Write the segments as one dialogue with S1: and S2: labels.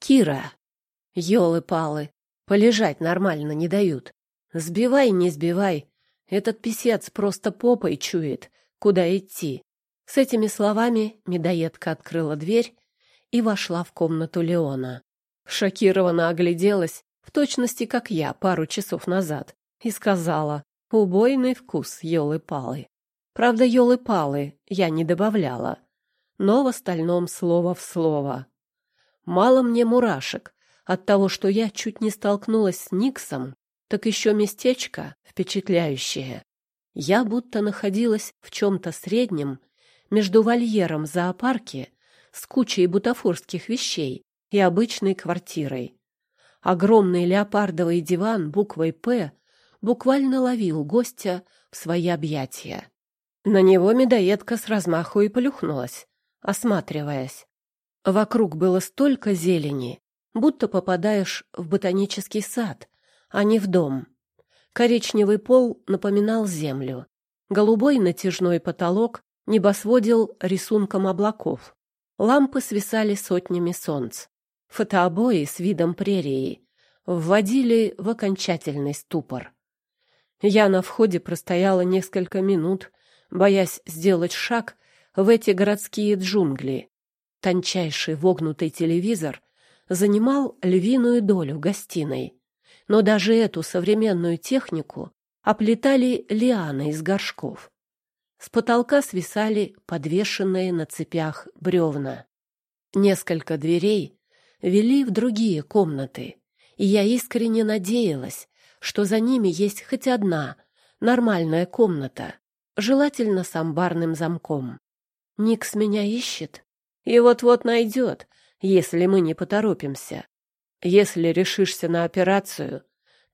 S1: Кира. Ёлы-палы. Полежать нормально не дают. Сбивай, не сбивай. Этот писец просто попой чует, куда идти. С этими словами медоедка открыла дверь и вошла в комнату Леона. Шокированно огляделась, в точности, как я пару часов назад, и сказала «Убойный вкус, елы-палы». Правда, елы-палы я не добавляла, но в остальном слово в слово. Мало мне мурашек от того, что я чуть не столкнулась с Никсом, так еще местечко впечатляющее. Я будто находилась в чем-то среднем между вольером в зоопарке с кучей бутафорских вещей и обычной квартирой. Огромный леопардовый диван буквой «П» буквально ловил гостя в свои объятия. На него медоедка с размаху и плюхнулась, осматриваясь. Вокруг было столько зелени, будто попадаешь в ботанический сад, а не в дом. Коричневый пол напоминал землю. Голубой натяжной потолок небосводил рисунком облаков. Лампы свисали сотнями солнц. Фотообои с видом прерии вводили в окончательный ступор. Я на входе простояла несколько минут, боясь сделать шаг в эти городские джунгли. Тончайший вогнутый телевизор занимал львиную долю гостиной, но даже эту современную технику оплетали лианы из горшков. С потолка свисали подвешенные на цепях бревна. Несколько дверей вели в другие комнаты, и я искренне надеялась, что за ними есть хоть одна нормальная комната, желательно с амбарным замком. Никс меня ищет и вот-вот найдет, если мы не поторопимся. Если решишься на операцию,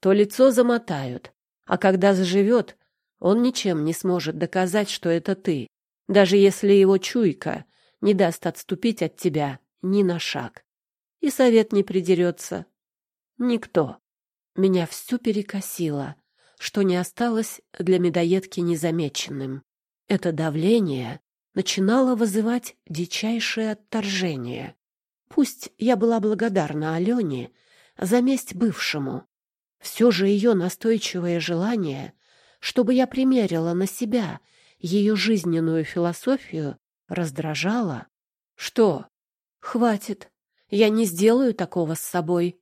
S1: то лицо замотают, а когда заживет, он ничем не сможет доказать, что это ты, даже если его чуйка не даст отступить от тебя ни на шаг. И совет не придерется. Никто. Меня всю перекосило, что не осталось для медоедки незамеченным. Это давление начинало вызывать дичайшее отторжение. Пусть я была благодарна Алене за месть бывшему, все же ее настойчивое желание, чтобы я примерила на себя ее жизненную философию, раздражало. Что? Хватит. Я не сделаю такого с собой.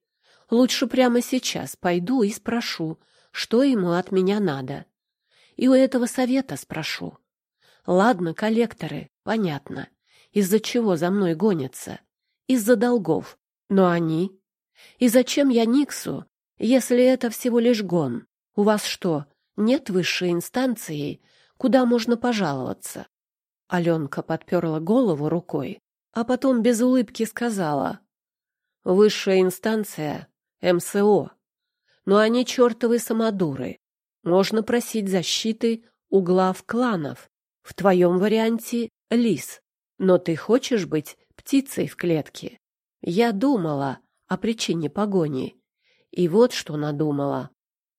S1: Лучше прямо сейчас пойду и спрошу, что ему от меня надо. И у этого совета спрошу. Ладно, коллекторы, понятно. Из-за чего за мной гонятся? Из-за долгов. Но они? И зачем я Никсу, если это всего лишь гон? У вас что, нет высшей инстанции, куда можно пожаловаться? Аленка подперла голову рукой, а потом без улыбки сказала. Высшая инстанция — МСО. Но они чертовы самодуры. Можно просить защиты у глав кланов. В твоем варианте — лис. Но ты хочешь быть птицей в клетке? Я думала о причине погони. И вот что надумала.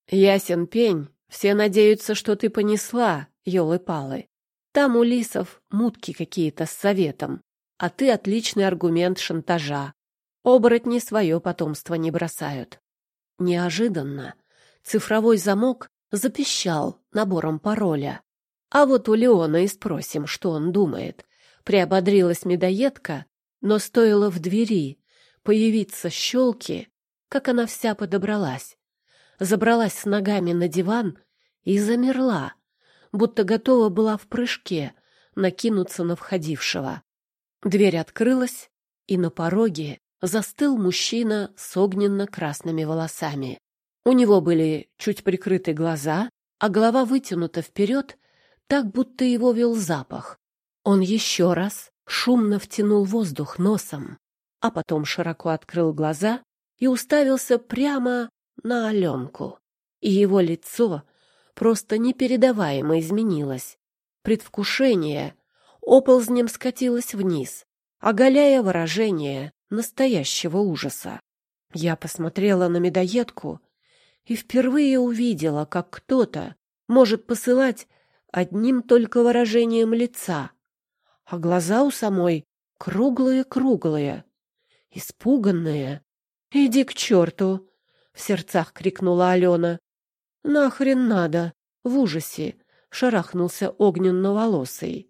S1: Ясен пень, все надеются, что ты понесла, елы-палы. Там у лисов мутки какие-то с советом, а ты отличный аргумент шантажа. Оборотни свое потомство не бросают. Неожиданно цифровой замок запищал набором пароля. А вот у Леона и спросим, что он думает. Приободрилась медоедка, но стоило в двери появиться щелки, как она вся подобралась. Забралась с ногами на диван и замерла, будто готова была в прыжке накинуться на входившего. Дверь открылась, и на пороге застыл мужчина с огненно-красными волосами. У него были чуть прикрыты глаза, а голова вытянута вперед, так будто его вел запах. Он еще раз шумно втянул воздух носом, а потом широко открыл глаза и уставился прямо на Аленку. И его лицо просто непередаваемо изменилось. Предвкушение оползнем скатилось вниз, оголяя выражение настоящего ужаса. Я посмотрела на медоедку и впервые увидела, как кто-то может посылать одним только выражением лица, а глаза у самой круглые-круглые. испуганные. «Иди к черту!» — в сердцах крикнула Алена. «Нахрен надо!» — в ужасе шарахнулся огненно-волосый.